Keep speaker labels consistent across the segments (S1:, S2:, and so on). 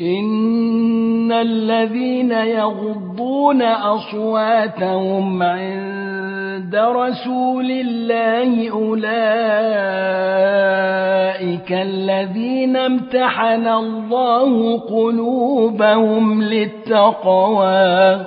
S1: ان الذين يغضون اصواتهم عند رسول الله اولئك الذين امتحن الله قلوبهم للتقوى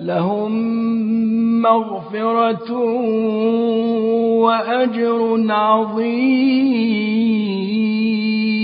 S1: لهم مغفرة وأجر عظيم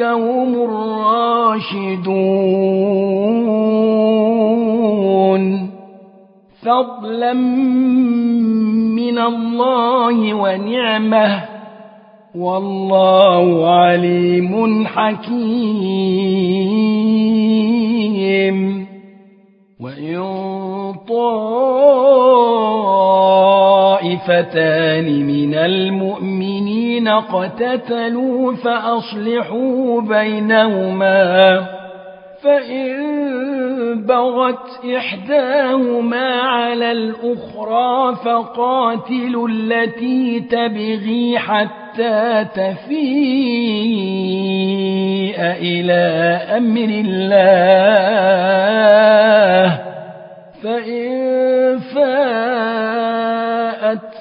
S1: أولئك هم الراشدون فضلا من الله ونعمه والله عليم حكيم وإن طال طائفتان من المؤمنين قتتلوا فأصلحوا بينهما فإن بغت إحداهما على الأخرى فقاتلوا التي تبغي حتى تفيء إلى أمر الله فإن فات